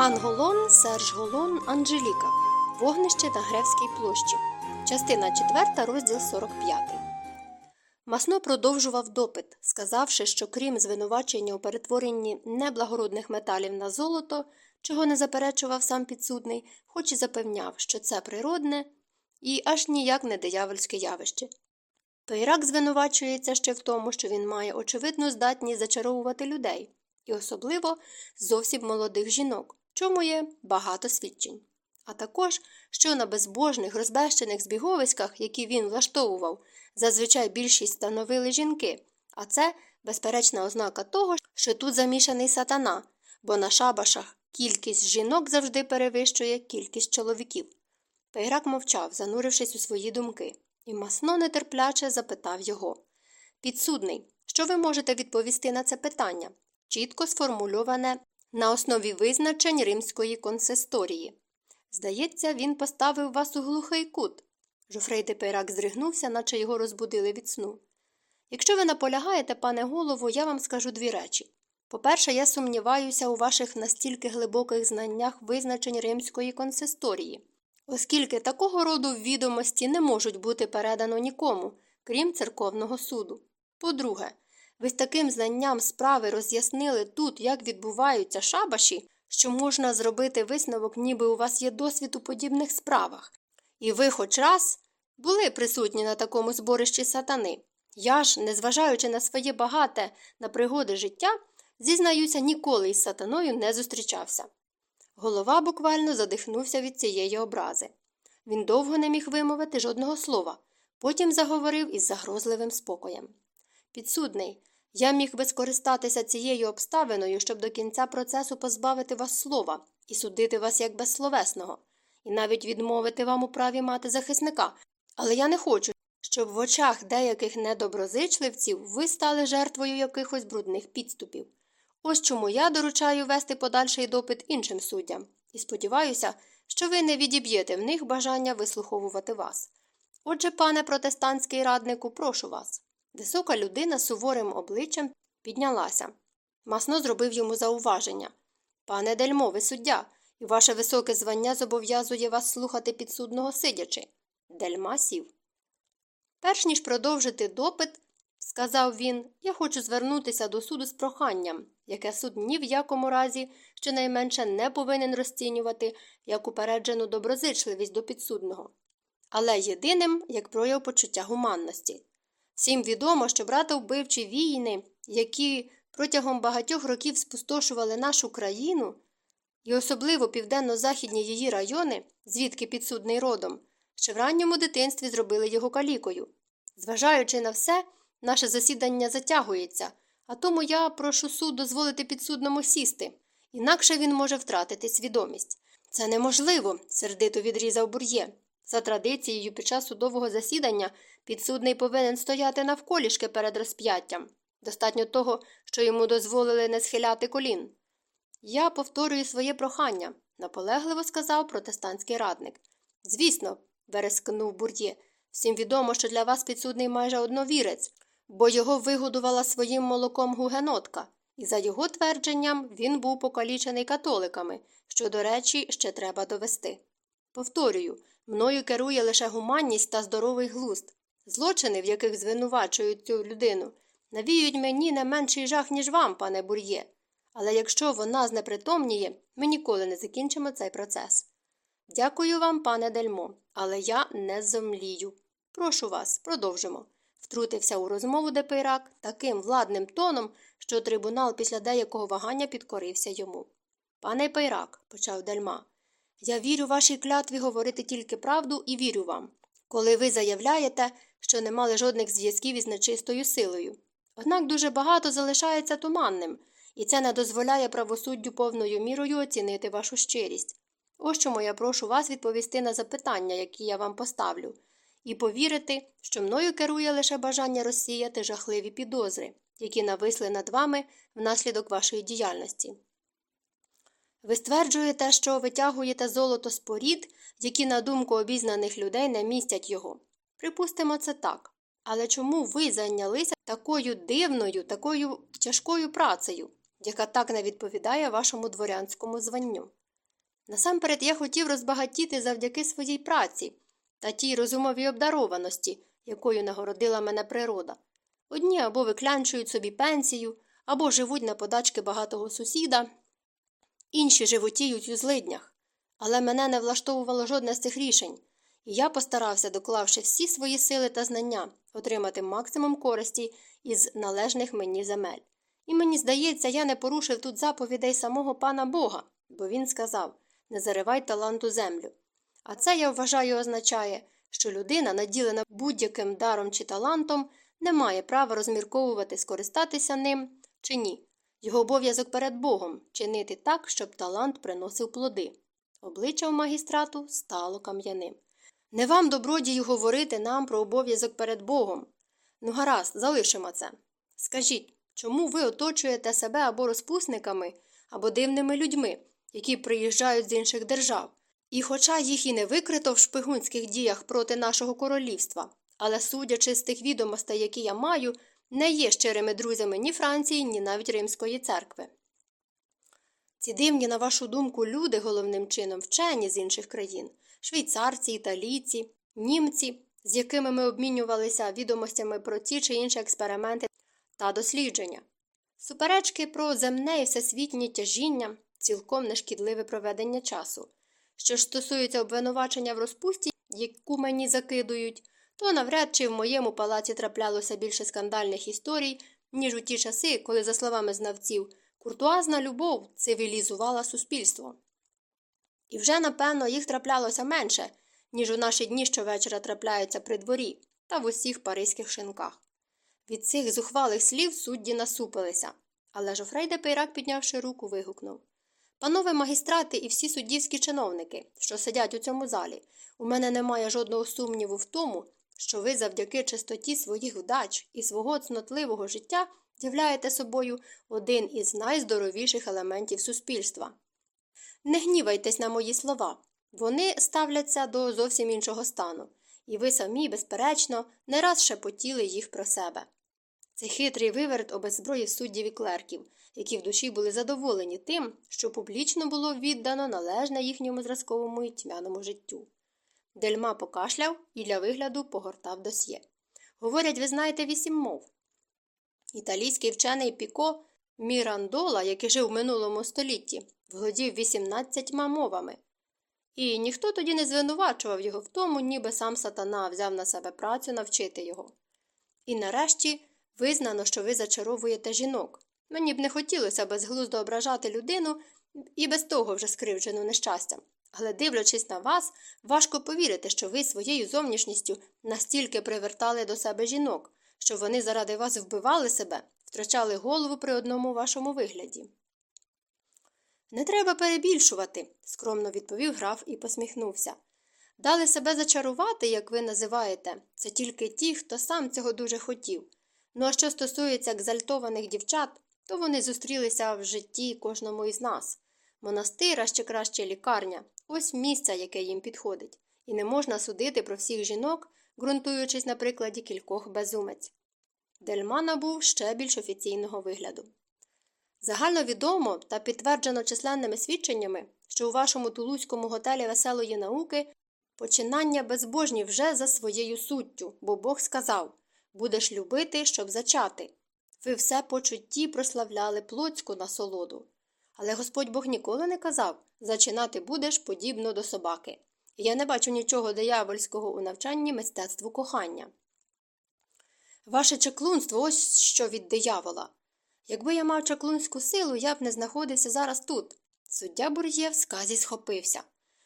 Анголон, Серж Голон, Анжеліка. Вогнище на Гревській площі. Частина 4, розділ 45. Масно продовжував допит, сказавши, що крім звинувачення у перетворенні неблагородних металів на золото, чого не заперечував сам підсудний, хоч і запевняв, що це природне і аж ніяк не диявольське явище. Пейрак звинувачується ще в тому, що він має очевидну здатність зачаровувати людей, і особливо зовсім молодих жінок, чому є багато свідчень. А також, що на безбожних розбещених збіговиськах, які він влаштовував, зазвичай більшість становили жінки, а це безперечна ознака того, що тут замішаний сатана, бо на шабашах кількість жінок завжди перевищує кількість чоловіків. Пейрак мовчав, занурившись у свої думки, і масно нетерпляче запитав його Підсудний, що ви можете відповісти на це питання, чітко сформульоване на основі визначень римської консисторії. Здається, він поставив вас у глухий кут. Жофрей де Пейрак здригнувся, наче його розбудили від сну. Якщо ви наполягаєте, пане голову, я вам скажу дві речі. По-перше, я сумніваюся у ваших настільки глибоких знаннях визначень римської консисторії, оскільки такого роду відомості не можуть бути передано нікому, крім церковного суду. По-друге, ви з таким знанням справи роз'яснили тут, як відбуваються шабаші, що можна зробити висновок, ніби у вас є досвід у подібних справах. І ви хоч раз були присутні на такому зборищі сатани. Я ж, незважаючи на своє багате на пригоди життя, зізнаюся, ніколи із сатаною не зустрічався. Голова буквально задихнувся від цієї образи. Він довго не міг вимовити жодного слова, потім заговорив із загрозливим спокоєм. Підсудний, я міг би скористатися цією обставиною, щоб до кінця процесу позбавити вас слова і судити вас як безсловесного, і навіть відмовити вам у праві мати захисника, але я не хочу, щоб в очах деяких недоброзичливців ви стали жертвою якихось брудних підступів. Ось чому я доручаю вести подальший допит іншим суддям, і сподіваюся, що ви не відіб'єте в них бажання вислуховувати вас. Отже, пане протестантський раднику, прошу вас. Висока людина з суворим обличчям піднялася. Масно зробив йому зауваження. Пане Дельмо, ви суддя, і ваше високе звання зобов'язує вас слухати підсудного сидячи. Дельма сів. Перш ніж продовжити допит, сказав він, я хочу звернутися до суду з проханням, яке суд ні в якому разі щонайменше не повинен розцінювати як упереджену доброзичливість до підсудного, але єдиним як прояв почуття гуманності. Всім відомо, що братовбивчі війни, які протягом багатьох років спустошували нашу країну, і особливо південно-західні її райони, звідки підсудний родом, ще в ранньому дитинстві зробили його калікою. Зважаючи на все, наше засідання затягується, а тому я прошу суд дозволити підсудному сісти, інакше він може втратити свідомість. Це неможливо, сердито відрізав бур'є. За традицією, під час судового засідання підсудний повинен стояти навколішки перед розп'яттям. Достатньо того, що йому дозволили не схиляти колін. Я повторюю своє прохання, наполегливо сказав протестантський радник. Звісно, верескнув бур'є, всім відомо, що для вас підсудний майже одновірець, бо його вигодувала своїм молоком гугенотка, і за його твердженням він був покалічений католиками, що, до речі, ще треба довести. Повторюю, мною керує лише гуманність та здоровий глузд. Злочини, в яких звинувачують цю людину, навіють мені не менший жах, ніж вам, пане бур'є. Але якщо вона знепритомніє, ми ніколи не закінчимо цей процес. Дякую вам, пане Дельмо, але я не зомлію. Прошу вас, продовжимо. Втрутився у розмову де Пейрак таким владним тоном, що трибунал після деякого вагання підкорився йому. Пане Пейрак, почав Дельма, я вірю вашій клятві говорити тільки правду і вірю вам, коли ви заявляєте, що не мали жодних зв'язків із нечистою силою. Однак дуже багато залишається туманним, і це не дозволяє правосуддю повною мірою оцінити вашу щирість. Ось чому я прошу вас відповісти на запитання, які я вам поставлю, і повірити, що мною керує лише бажання розсіяти жахливі підозри, які нависли над вами внаслідок вашої діяльності. Ви стверджуєте, що витягуєте золото з порід, які, на думку обізнаних людей, не містять його. Припустимо, це так. Але чому ви зайнялися такою дивною, такою тяжкою працею, яка так не відповідає вашому дворянському званню? Насамперед я хотів розбагатіти завдяки своїй праці та тій розумовій обдарованості, якою нагородила мене природа. Одні або виклянчують собі пенсію, або живуть на подачки багатого сусіда, інші животіють у злиднях. Але мене не влаштовувало жодне з цих рішень, і я постарався, доклавши всі свої сили та знання, отримати максимум користі із належних мені земель. І мені здається, я не порушив тут заповідей самого пана Бога, бо він сказав не заривай таланту землю. А це, я вважаю, означає, що людина, наділена будь-яким даром чи талантом, не має права розмірковувати, скористатися ним чи ні. Його обов'язок перед Богом чинити так, щоб талант приносив плоди. Обличчя у магістрату стало кам'яним. Не вам, добродію, говорити нам про обов'язок перед Богом. Ну, гаразд, залишимо це. Скажіть, чому ви оточуєте себе або розпусниками, або дивними людьми, які приїжджають з інших держав? І, хоча їх і не викрито в шпигунських діях проти нашого королівства, але, судячи з тих відомостей, які я маю, не є щирими друзями ні Франції, ні навіть Римської церкви. Ці дивні, на вашу думку, люди головним чином вчені з інших країн швейцарці, італійці, німці, з якими ми обмінювалися відомостями про ті чи інші експерименти та дослідження. Суперечки про земне і всесвітнє тяжіння цілком нешкідливе проведення часу. Що ж стосується обвинувачення в розпусті, яку мені закидують, то навряд чи в моєму палаці траплялося більше скандальних історій, ніж у ті часи, коли, за словами знавців, куртуазна любов цивілізувала суспільство. І вже, напевно, їх траплялося менше, ніж у наші дні щовечора трапляються при дворі та в усіх паризьких шинках. Від цих зухвалих слів судді насупилися, але Жофрей де Пейрак, піднявши руку, вигукнув Панове магістрати і всі суддівські чиновники, що сидять у цьому залі, у мене немає жодного сумніву в тому, що ви завдяки чистоті своїх вдач і свого цнотливого життя являєте собою один із найздоровіших елементів суспільства. Не гнівайтесь на мої слова. Вони ставляться до зовсім іншого стану, і ви самі, безперечно, не раз шепотіли їх про себе. Цей хитрий виверт обезброїв суддів і клерків, які в душі були задоволені тим, що публічно було віддано належне їхньому зразковому і тьмяному життю. Дельма покашляв і для вигляду погортав досьє. Говорять, ви знаєте вісім мов. Італійський вчений Піко Мірандола, який жив в минулому столітті, володів 18 мовами. І ніхто тоді не звинувачував його в тому, ніби сам сатана взяв на себе працю навчити його. І нарешті визнано, що ви зачаровуєте жінок. Мені б не хотілося безглуздо ображати людину і без того вже скривджену нещастям. Але, дивлячись на вас, важко повірити, що ви своєю зовнішністю настільки привертали до себе жінок, що вони заради вас вбивали себе, втрачали голову при одному вашому вигляді. Не треба перебільшувати, скромно відповів граф і посміхнувся. Дали себе зачарувати, як ви називаєте, це тільки ті, хто сам цього дуже хотів. Ну а що стосується екзальтованих дівчат, то вони зустрілися в житті кожному із нас. Монастир, а ще краще лікарня ось місце, яке їм підходить, і не можна судити про всіх жінок, ґрунтуючись на прикладі кількох безумець. Дельма набув ще більш офіційного вигляду. Загально відомо та підтверджено численними свідченнями, що у вашому тулузькому готелі веселої науки починання безбожні вже за своєю суттю, бо Бог сказав будеш любити, щоб зачати. Ви все почутті прославляли плотську насолоду. Але Господь Бог ніколи не казав зачинати будеш подібно до собаки. Я не бачу нічого диявольського у навчанні мистецтву кохання. Ваше чаклунство ось що від диявола. Якби я мав чаклунську силу, я б не знаходився зараз тут. Суддя Бур'є в сказі схопився.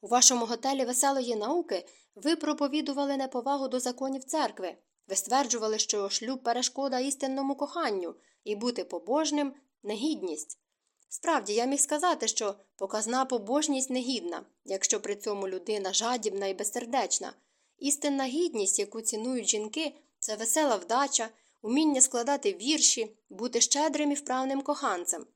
У вашому готелі веселої науки ви проповідували неповагу до законів церкви. Ви стверджували, що шлюб перешкода істинному коханню і бути побожним негідність. Справді, я міг сказати, що показна побожність негідна, якщо при цьому людина жадібна і безсердечна. Істинна гідність, яку цінують жінки, це весела вдача, уміння складати вірші, бути щедрим і вправним коханцем.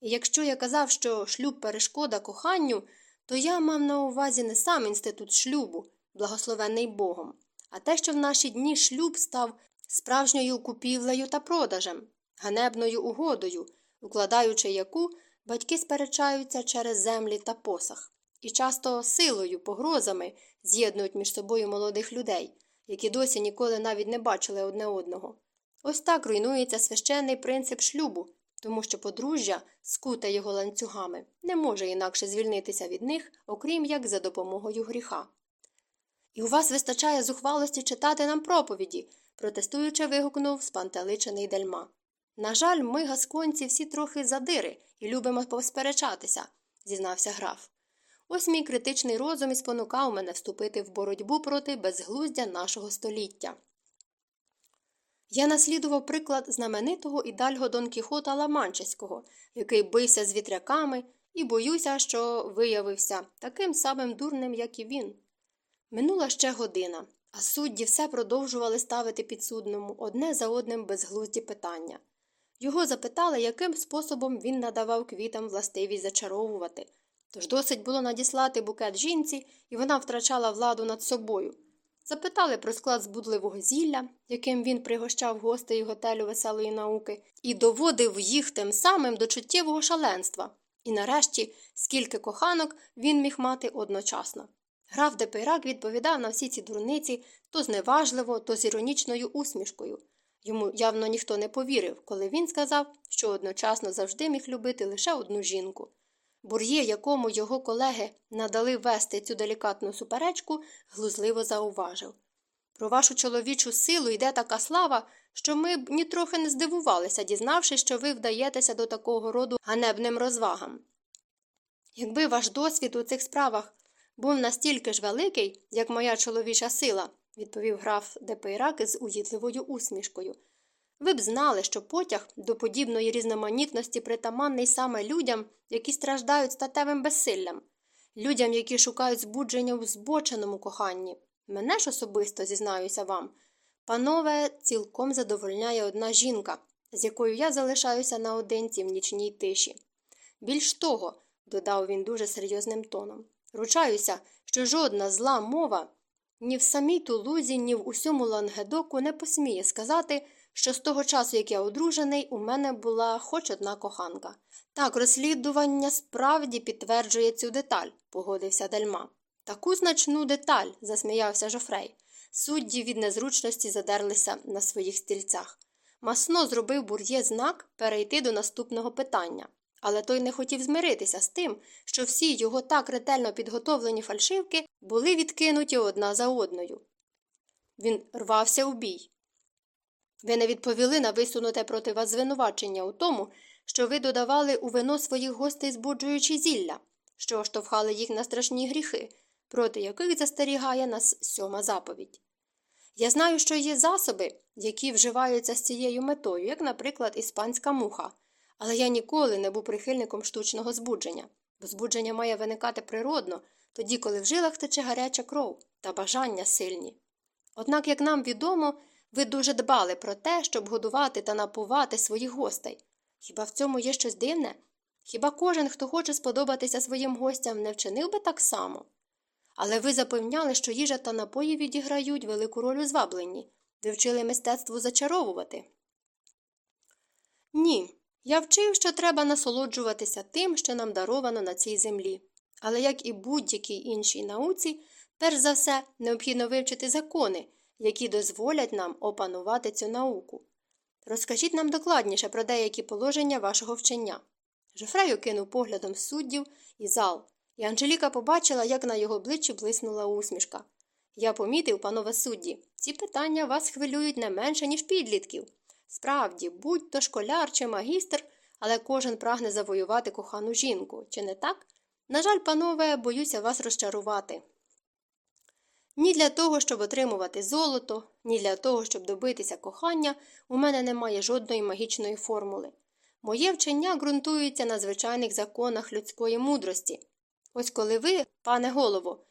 І якщо я казав, що шлюб перешкода коханню, то я мав на увазі не сам інститут шлюбу, благословений Богом, а те, що в наші дні шлюб став справжньою купівлею та продажем, ганебною угодою, укладаючи яку батьки сперечаються через землі та посах. і часто силою, погрозами з'єднують між собою молодих людей, які досі ніколи навіть не бачили одне одного. Ось так руйнується священний принцип шлюбу, тому що подружжя, скуте його ланцюгами, не може інакше звільнитися від них, окрім як за допомогою гріха. І у вас вистачає зухвалості читати нам проповіді, протестуючи, вигукнув спантеличений дельма. На жаль, ми, гасконці, всі трохи задири і любимо посперечатися, зізнався граф. Ось мій критичний розум і спонукав мене вступити в боротьбу проти безглуздя нашого століття. Я наслідував приклад знаменитого ідальго Дон Кіхота Ламанчеського, який бився з вітряками, і боюся, що виявився таким самим дурним, як і він. Минула ще година, а судді все продовжували ставити підсудному одне за одним безглузді питання. Його запитали, яким способом він надавав квітам властивість зачаровувати. Тож досить було надіслати букет жінці, і вона втрачала владу над собою. Запитали про склад збудливого зілля, яким він пригощав гостей готелю веселої науки, і доводив їх тим самим до чуттєвого шаленства. І нарешті, скільки коханок він міг мати одночасно. Граф де Пейрак відповідав на всі ці дурниці то зневажливо, то з іронічною усмішкою. Йому явно ніхто не повірив, коли він сказав, що одночасно завжди міг любити лише одну жінку. Бур'є, якому його колеги надали вести цю делікатну суперечку, глузливо зауважив. Про вашу чоловічу силу йде така слава, що ми б нітрохи не здивувалися, дізнавшись, що ви вдаєтеся до такого роду ганебним розвагам. Якби ваш досвід у цих справах був настільки ж великий, як моя чоловіча сила, відповів граф де Пейрак з уїдливою усмішкою. Ви б знали, що потяг до подібної різноманітності притаманний саме людям, які страждають статевим безсиллям, людям, які шукають збудження в збоченому коханні. Мене ж особисто, зізнаюся вам, панове, цілком задовольняє одна жінка, з якою я залишаюся наодинці в нічній тиші. Більш того, додав він дуже серйозним тоном, ручаюся, що жодна зла мова ні в самій тулузі, ні в усьому лангедоку не посміє сказати, що з того часу, як я одружений, у мене була хоч одна коханка. Так, розслідування справді підтверджує цю деталь, погодився Дельма. Таку значну деталь, засміявся Жофрей. Судді від незручності задерлися на своїх стільцях. Масно зробив бур'є знак перейти до наступного питання. Але той не хотів змиритися з тим, що всі його так ретельно підготовлені фальшивки були відкинуті одна за одною. Він рвався у бій. Ви не відповіли на висунуте проти вас звинувачення у тому, що ви додавали у вино своїх гостей збуджуючи зілля, що штовхали їх на страшні гріхи, проти яких застерігає нас сьома заповідь. Я знаю, що є засоби, які вживаються з цією метою, як, наприклад, іспанська муха, але я ніколи не був прихильником штучного збудження, бо збудження має виникати природно, тоді, коли в жилах тече гаряча кров та бажання сильні. Однак, як нам відомо, ви дуже дбали про те, щоб годувати та напувати своїх гостей. Хіба в цьому є щось дивне? Хіба кожен, хто хоче сподобатися своїм гостям, не вчинив би так само? Але ви запевняли, що їжа та напої відіграють велику роль у звабленні, ви вчили мистецтву зачаровувати. Ні, я вчив, що треба насолоджуватися тим, що нам даровано на цій землі. Але як і будь-якій іншій науці, перш за все необхідно вивчити закони, які дозволять нам опанувати цю науку. Розкажіть нам докладніше про деякі положення вашого вчення. Жофрей окинув поглядом суддів і зал, і Анжеліка побачила, як на його обличчі блиснула усмішка. Я помітив, панове судді, ці питання вас хвилюють не менше, ніж підлітків. Справді, будь то школяр чи магістр, але кожен прагне завоювати кохану жінку, чи не так? На жаль, панове, боюся вас розчарувати. Ні для того, щоб отримувати золото, ні для того, щоб добитися кохання, у мене немає жодної магічної формули. Моє вчення ґрунтується на звичайних законах людської мудрості. Ось коли ви, пане голово,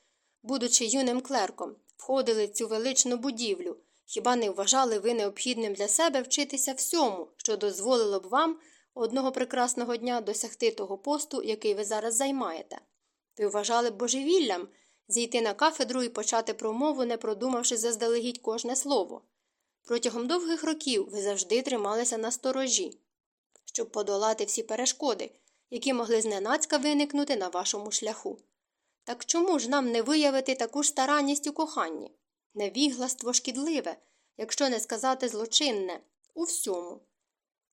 будучи юним клерком, входили в цю величну будівлю, хіба не вважали ви необхідним для себе вчитися всьому, що дозволило б вам одного прекрасного дня досягти того посту, який ви зараз займаєте? Ви вважали б божевіллям зійти на кафедру і почати промову, не продумавши заздалегідь кожне слово. Протягом довгих років ви завжди трималися на сторожі, щоб подолати всі перешкоди, які могли зненацька виникнути на вашому шляху. Так чому ж нам не виявити таку ж старанність у коханні? Невігластво шкідливе, якщо не сказати злочинне, у всьому.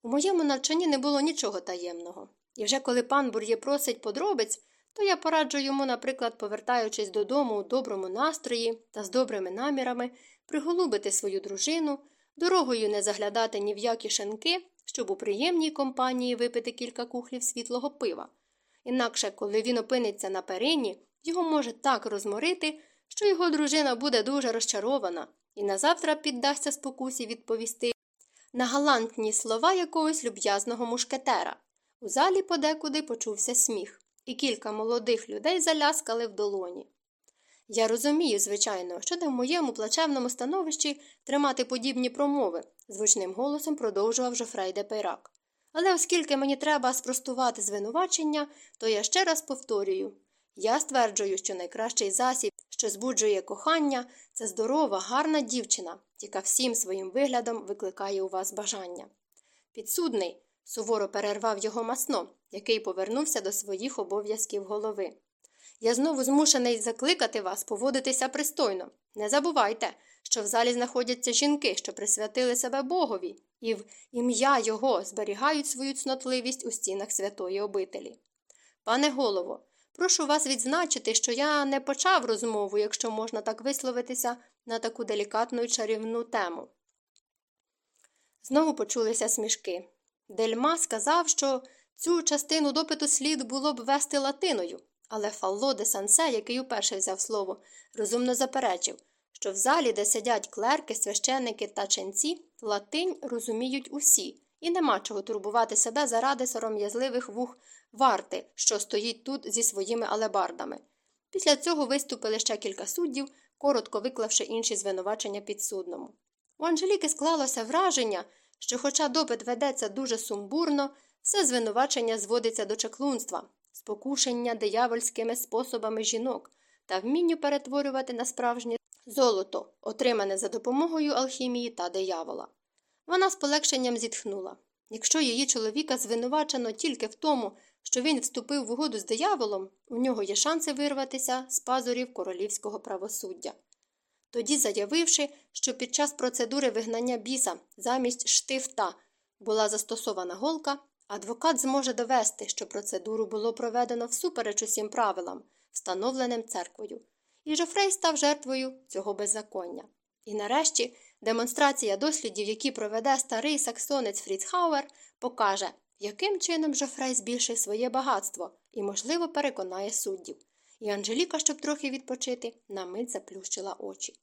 У моєму навчанні не було нічого таємного. І вже коли пан Бур'є просить подробиць, то я пораджу йому, наприклад, повертаючись додому у доброму настрої та з добрими намірами, приголубити свою дружину, дорогою не заглядати ні в які шинки, щоб у приємній компанії випити кілька кухлів світлого пива. Інакше, коли він опиниться на перині, його може так розморити, що його дружина буде дуже розчарована і назавтра піддасться спокусі відповісти на галантні слова якогось люб'язного мушкетера. У залі подекуди почувся сміх, і кілька молодих людей заляскали в долоні. Я розумію, звичайно, що не в моєму плачевному становищі тримати подібні промови, звучним голосом продовжував Жофрей де Пейрак. Але оскільки мені треба спростувати звинувачення, то я ще раз повторюю я стверджую, що найкращий засіб, що збуджує кохання, це здорова, гарна дівчина, яка всім своїм виглядом викликає у вас бажання. Підсудний суворо перервав його масно, який повернувся до своїх обов'язків голови. Я знову змушений закликати вас поводитися пристойно. Не забувайте, що в залі знаходяться жінки, що присвятили себе Богові, і в ім'я його зберігають свою цнотливість у стінах святої обителі. Пане голово, прошу вас відзначити, що я не почав розмову, якщо можна так висловитися, на таку делікатну і чарівну тему. Знову почулися смішки. Дельма сказав, що цю частину допиту слід було б вести латиною, але Фалло де Сансе, який уперше взяв слово, розумно заперечив, що в залі, де сидять клерки, священники та ченці, латинь розуміють усі, і нема чого турбувати себе заради сором'язливих вух варти, що стоїть тут зі своїми алебардами. Після цього виступили ще кілька суддів, коротко виклавши інші звинувачення підсудному. У Анжеліки склалося враження, що, хоча допит ведеться дуже сумбурно, все звинувачення зводиться до чаклунства, спокушення диявольськими способами жінок та вмінню перетворювати на справжнє золото, отримане за допомогою алхімії та диявола. Вона з полегшенням зітхнула. Якщо її чоловіка звинувачено тільки в тому, що він вступив в угоду з дияволом, у нього є шанси вирватися з пазурів королівського правосуддя. Тоді, заявивши, що під час процедури вигнання біса замість штифта була застосована голка, адвокат зможе довести, що процедуру було проведено всупереч усім правилам, встановленим церквою, і Жофрей став жертвою цього беззаконня. І нарешті демонстрація дослідів, які проведе старий саксонець Фріцхауер, покаже, яким чином Жофрей збільшив своє багатство і, можливо, переконає суддів. І Анжеліка, щоб трохи відпочити, на мить заплющила очі.